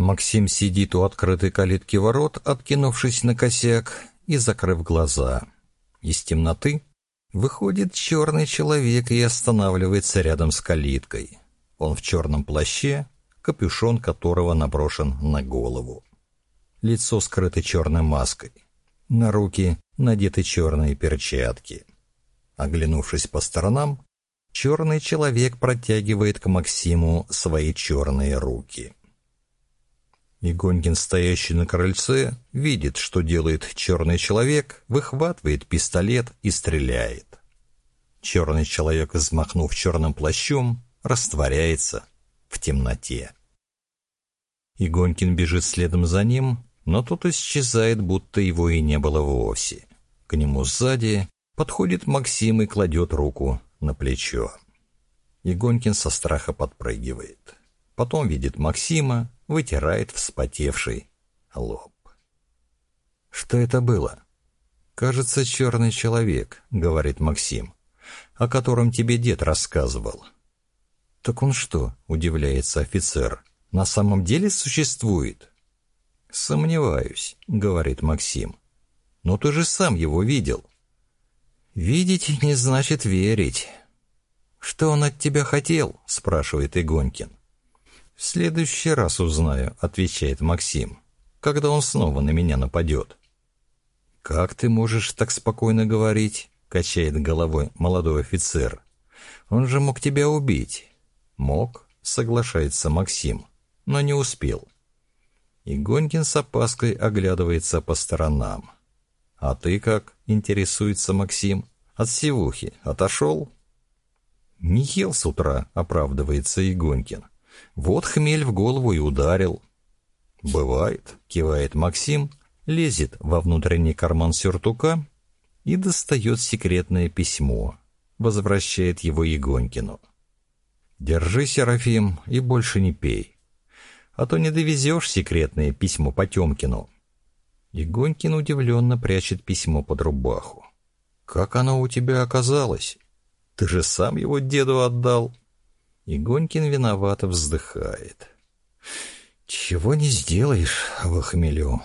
Максим сидит у открытой калитки ворот, откинувшись на косяк и закрыв глаза. Из темноты выходит черный человек и останавливается рядом с калиткой. Он в черном плаще, капюшон которого наброшен на голову. Лицо скрыто черной маской. На руки надеты черные перчатки. Оглянувшись по сторонам, черный человек протягивает к Максиму свои черные руки. Игонькин, стоящий на крыльце, видит, что делает черный человек, выхватывает пистолет и стреляет. Черный человек, взмахнув черным плащом, растворяется в темноте. Игонькин бежит следом за ним, но тот исчезает, будто его и не было вовсе. К нему сзади подходит Максим и кладет руку на плечо. Игонькин со страха подпрыгивает. Потом видит Максима, вытирает вспотевший лоб. «Что это было?» «Кажется, черный человек», — говорит Максим, — «о котором тебе дед рассказывал». «Так он что?» — удивляется офицер. «На самом деле существует?» «Сомневаюсь», — говорит Максим. «Но ты же сам его видел». «Видеть не значит верить». «Что он от тебя хотел?» — спрашивает Игонькин. «В следующий раз узнаю», — отвечает Максим, «когда он снова на меня нападет». «Как ты можешь так спокойно говорить?» — качает головой молодой офицер. «Он же мог тебя убить». «Мог», — соглашается Максим, но не успел. И с опаской оглядывается по сторонам. «А ты как?» — интересуется Максим. «От севухи отошел?» «Не ел с утра», — оправдывается Игонькин. «Вот хмель в голову и ударил». «Бывает», — кивает Максим, лезет во внутренний карман сюртука и достает секретное письмо, возвращает его Егонькину. Держи, Серафим, и больше не пей. А то не довезешь секретное письмо Потемкину. Егонькин удивленно прячет письмо под рубаху. Как оно у тебя оказалось? Ты же сам его деду отдал. Игонькин виновато вздыхает. Чего не сделаешь в.